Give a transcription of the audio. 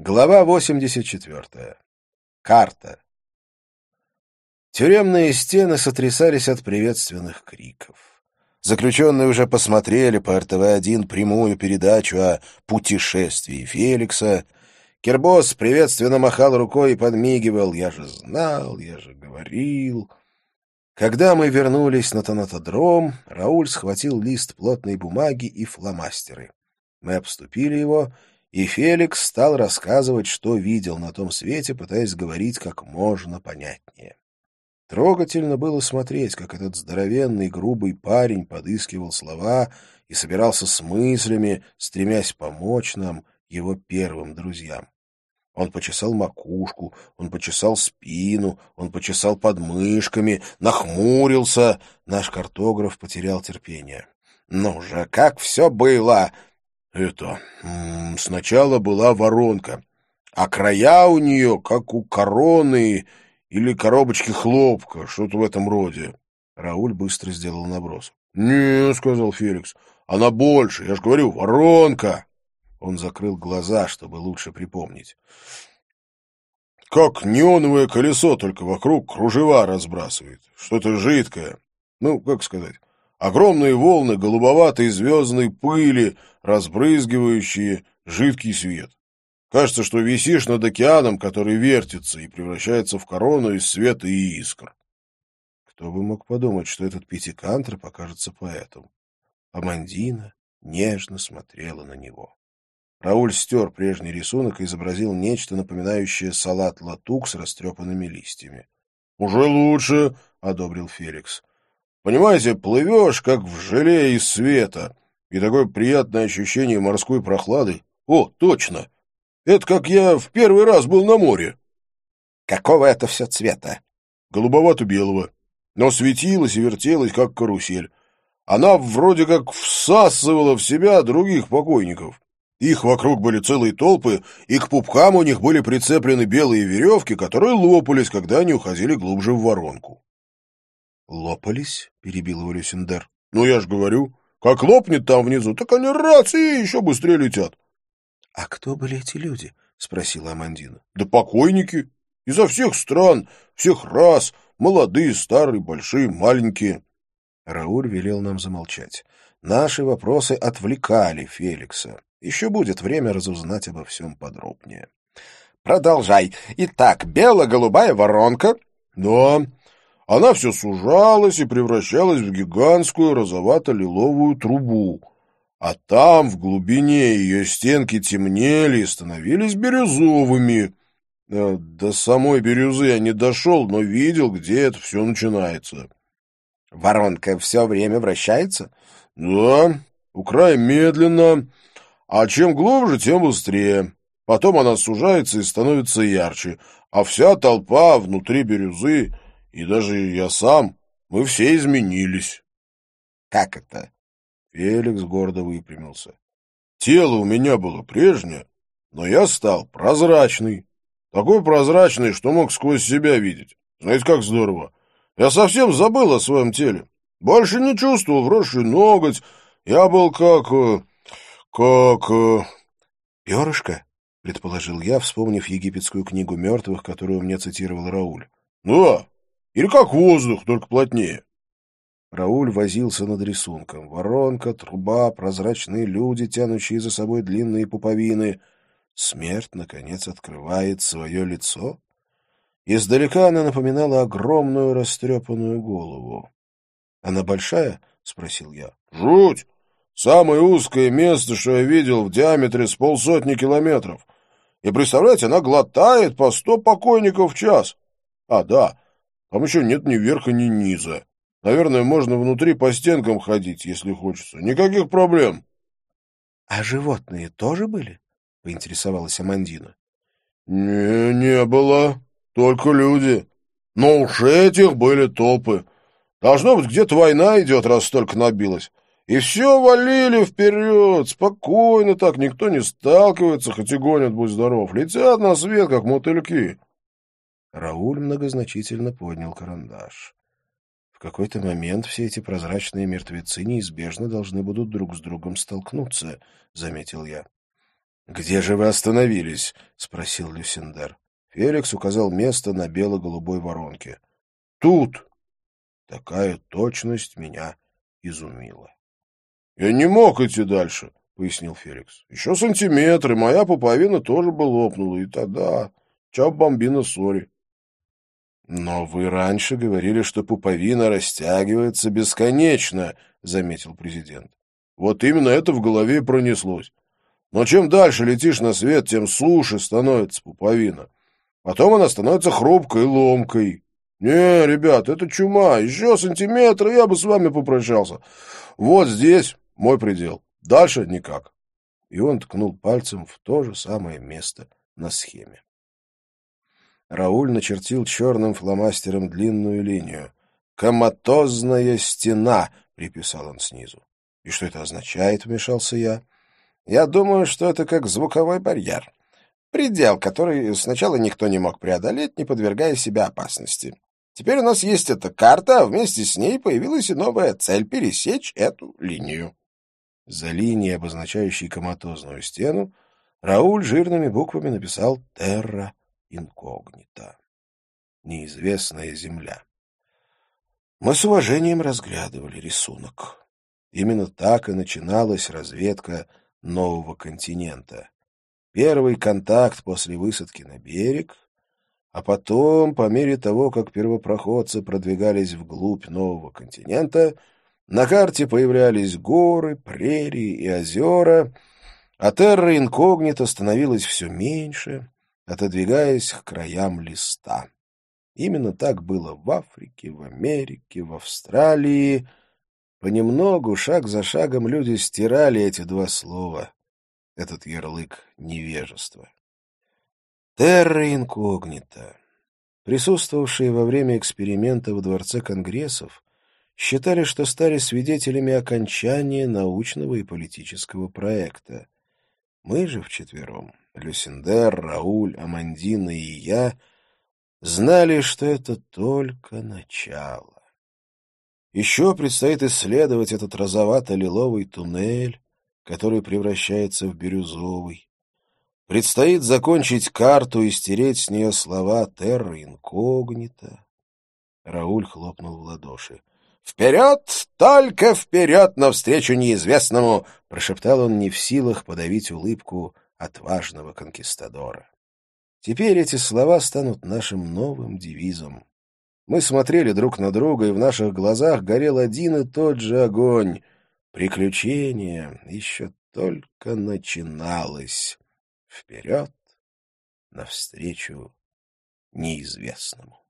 Глава 84. Карта. Тюремные стены сотрясались от приветственных криков. Заключенные уже посмотрели по РТВ-1 прямую передачу о путешествии Феликса. Кербос приветственно махал рукой и подмигивал. «Я же знал, я же говорил». Когда мы вернулись на тонатодром, Рауль схватил лист плотной бумаги и фломастеры. Мы обступили его и Феликс стал рассказывать, что видел на том свете, пытаясь говорить как можно понятнее. Трогательно было смотреть, как этот здоровенный, грубый парень подыскивал слова и собирался с мыслями, стремясь помочь нам, его первым друзьям. Он почесал макушку, он почесал спину, он почесал подмышками, нахмурился. Наш картограф потерял терпение. «Ну же, как все было!» Это... Сначала была воронка, а края у нее, как у короны или коробочки хлопка, что-то в этом роде. Рауль быстро сделал наброс. — Не, — сказал Феликс, — она больше, я же говорю, воронка. Он закрыл глаза, чтобы лучше припомнить. Как неоновое колесо, только вокруг кружева разбрасывает. Что-то жидкое. Ну, как сказать, огромные волны голубоватой звездной пыли, разбрызгивающие жидкий свет. Кажется, что висишь над океаном, который вертится и превращается в корону из света и искр. Кто бы мог подумать, что этот пятикантр покажется поэтом. Амандина нежно смотрела на него. Рауль стер прежний рисунок и изобразил нечто, напоминающее салат латук с растрепанными листьями. — Уже лучше, — одобрил Феликс. — Понимаете, плывешь, как в желе из света, и такое приятное ощущение морской прохлады. О, точно! Это как я в первый раз был на море. Какого это все цвета? Голубовато-белого. Но светилась и вертелась, как карусель. Она вроде как всасывала в себя других покойников. Их вокруг были целые толпы, и к пупкам у них были прицеплены белые веревки, которые лопались, когда они уходили глубже в воронку. — Лопались? — перебил его Люсендер. — Ну, я ж говорю. Как лопнет там внизу, так они раз и еще быстрее летят. — А кто были эти люди? — спросила Амандина. — Да покойники. Изо всех стран, всех рас, молодые, старые, большие, маленькие. Рауль велел нам замолчать. Наши вопросы отвлекали Феликса. Еще будет время разузнать обо всем подробнее. — Продолжай. Итак, бело-голубая воронка. — Да. Она все сужалась и превращалась в гигантскую розовато-лиловую трубу. А там, в глубине, ее стенки темнели и становились бирюзовыми. Э, до самой бирюзы я не дошел, но видел, где это все начинается. Воронка все время вращается? Да, у края медленно, а чем глубже, тем быстрее. Потом она сужается и становится ярче, а вся толпа внутри бирюзы и даже я сам, мы все изменились. — Как это? Феликс гордо выпрямился. — Тело у меня было прежнее, но я стал прозрачный. Такой прозрачный, что мог сквозь себя видеть. Знаете, как здорово. Я совсем забыл о своем теле. Больше не чувствовал вросший ноготь. Я был как... Э, как... Э, «Перышко?» — предположил я, вспомнив египетскую книгу мертвых, которую мне цитировал Рауль. «Да, или как воздух, только плотнее. Рауль возился над рисунком. Воронка, труба, прозрачные люди, тянущие за собой длинные пуповины. Смерть, наконец, открывает свое лицо. Издалека она напоминала огромную растрепанную голову. — Она большая? — спросил я. — Жуть! Самое узкое место, что я видел в диаметре с полсотни километров. И, представляете, она глотает по сто покойников в час. А, да, там еще нет ни верха, ни низа. Наверное, можно внутри по стенкам ходить, если хочется. Никаких проблем. — А животные тоже были? — поинтересовалась Амандина. — Не, не было. Только люди. Но уж этих были толпы. Должно быть, где-то война идет, раз столько набилось. И все валили вперед, спокойно так, никто не сталкивается, хоть и гонят, будь здоров. Летят на свет, как мотыльки. Рауль многозначительно поднял карандаш. В какой-то момент все эти прозрачные мертвецы неизбежно должны будут друг с другом столкнуться, — заметил я. «Где же вы остановились?» — спросил Люсендер. Феликс указал место на бело-голубой воронке. «Тут!» Такая точность меня изумила. «Я не мог идти дальше», — пояснил Феликс. «Еще сантиметры, моя пуповина тоже бы лопнула, и тогда... Ча бомбина сори». «Но вы раньше говорили, что пуповина растягивается бесконечно», — заметил президент. «Вот именно это в голове пронеслось. Но чем дальше летишь на свет, тем суше становится пуповина. Потом она становится хрупкой ломкой. Не, ребят, это чума. Еще сантиметр, я бы с вами попрощался. Вот здесь мой предел. Дальше никак». И он ткнул пальцем в то же самое место на схеме. Рауль начертил черным фломастером длинную линию. «Коматозная стена», — приписал он снизу. «И что это означает?» — вмешался я. «Я думаю, что это как звуковой барьер. Предел, который сначала никто не мог преодолеть, не подвергая себя опасности. Теперь у нас есть эта карта, а вместе с ней появилась и новая цель — пересечь эту линию». За линией, обозначающей коматозную стену, Рауль жирными буквами написал «Терра инкогнито. Неизвестная земля. Мы с уважением разглядывали рисунок. Именно так и начиналась разведка нового континента. Первый контакт после высадки на берег, а потом, по мере того, как первопроходцы продвигались вглубь нового континента, на карте появлялись горы, прерии и озера, а терра инкогнито становилось все меньше, отодвигаясь к краям листа. Именно так было в Африке, в Америке, в Австралии. Понемногу, шаг за шагом, люди стирали эти два слова, этот ярлык невежества. Терра инкогнита. Присутствовавшие во время эксперимента в Дворце Конгрессов считали, что стали свидетелями окончания научного и политического проекта. Мы же вчетвером Люсендер, Рауль, Амандина и я знали, что это только начало. Еще предстоит исследовать этот розовато-лиловый туннель, который превращается в бирюзовый. Предстоит закончить карту и стереть с нее слова «терра инкогнита». Рауль хлопнул в ладоши. «Вперед! Только вперед навстречу неизвестному!» — прошептал он не в силах подавить улыбку отважного конкистадора. Теперь эти слова станут нашим новым девизом. Мы смотрели друг на друга, и в наших глазах горел один и тот же огонь. Приключение еще только начиналось. Вперед, навстречу неизвестному.